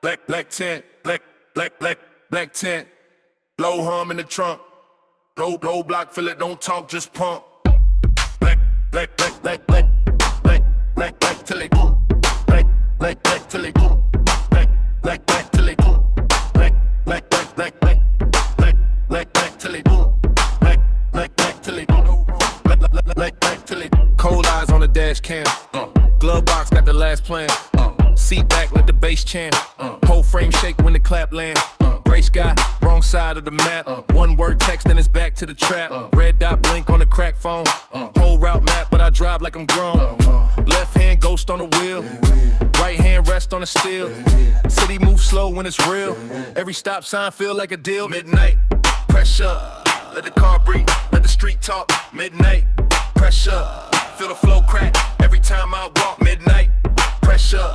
black, black tent, black, black, black, black tent. Low hum in the trunk. Low, low block, fill it, don't talk, just pump. Black, black, black, black, black, black, black, black till it boom. Black, black, black till it boom. Black, black, black till it boom. Black, black, black, black, black, black, black, black till it boom. Black, black, black till it boom. Black, black, black, black, black till it. Cold eyes on the dash cam. Glove box got the last plan. Seat back, let the bass chant. Whole frame shake when the clap land. Brace guy, wrong side of the map. One word text and it's back to the trap. Red dot blink on the crack phone. Whole route map, but I drive like I'm grown. Left hand ghost on the wheel. Right hand rest on the steel. City move slow when it's real. Every stop sign feel like a deal. Midnight, pressure. Let the car breathe, let the street talk. Midnight, pressure. Feel the flow crack every time I walk. Midnight, pressure.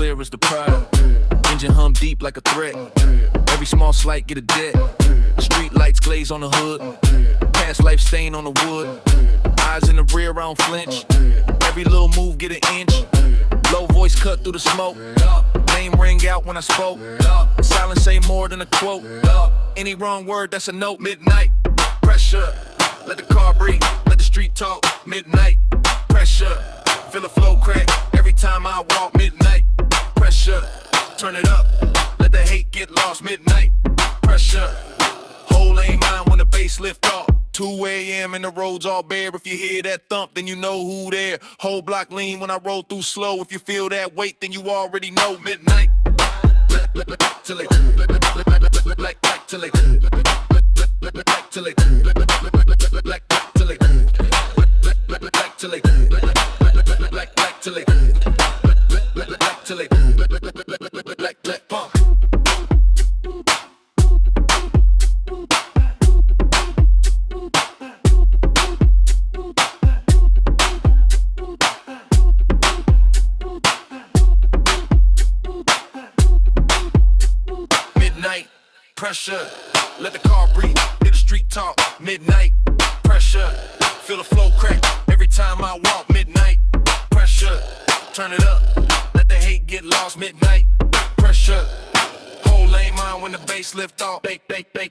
clear as the pride. Engine hum deep like a threat. Every small slight get a debt. Street lights glaze on the hood. Past life stain on the wood. Eyes in the rear, I don't flinch. Every little move get an inch. Low voice cut through the smoke. Name ring out when I spoke. Silence say more than a quote. Any wrong word, that's a note. Midnight pressure. Let the car breathe. Let the street talk. Midnight pressure. Feel the flow crack turn it up. Let the hate get lost midnight. Pressure. Whole ain't mine when the bass lift off. 2 a.m. and the roads all bare. If you hear that thump, then you know who there. Whole block lean when I roll through slow. If you feel that weight, then you already know midnight. Black Till they till they till they till they till they till they till they pressure. Let the car breathe. Hit the street talk. Midnight pressure. Feel the flow crack every time I walk. Midnight pressure. Turn it up. Let the hate get lost. Midnight pressure. Whole lane mine when the bass lift off. Bake, bake, bake,